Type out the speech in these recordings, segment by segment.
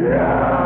Yeah!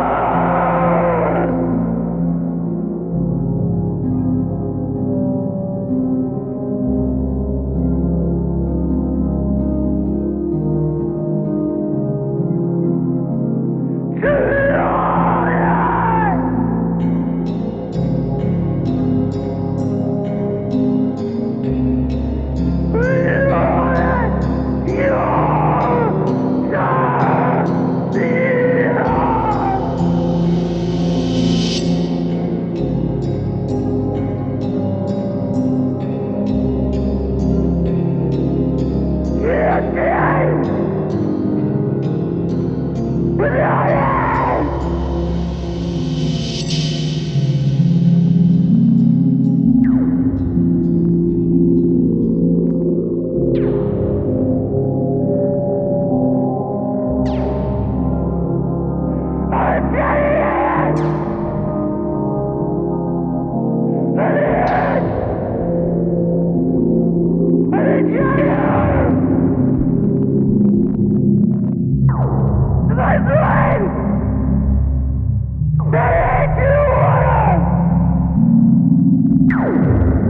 Soldier!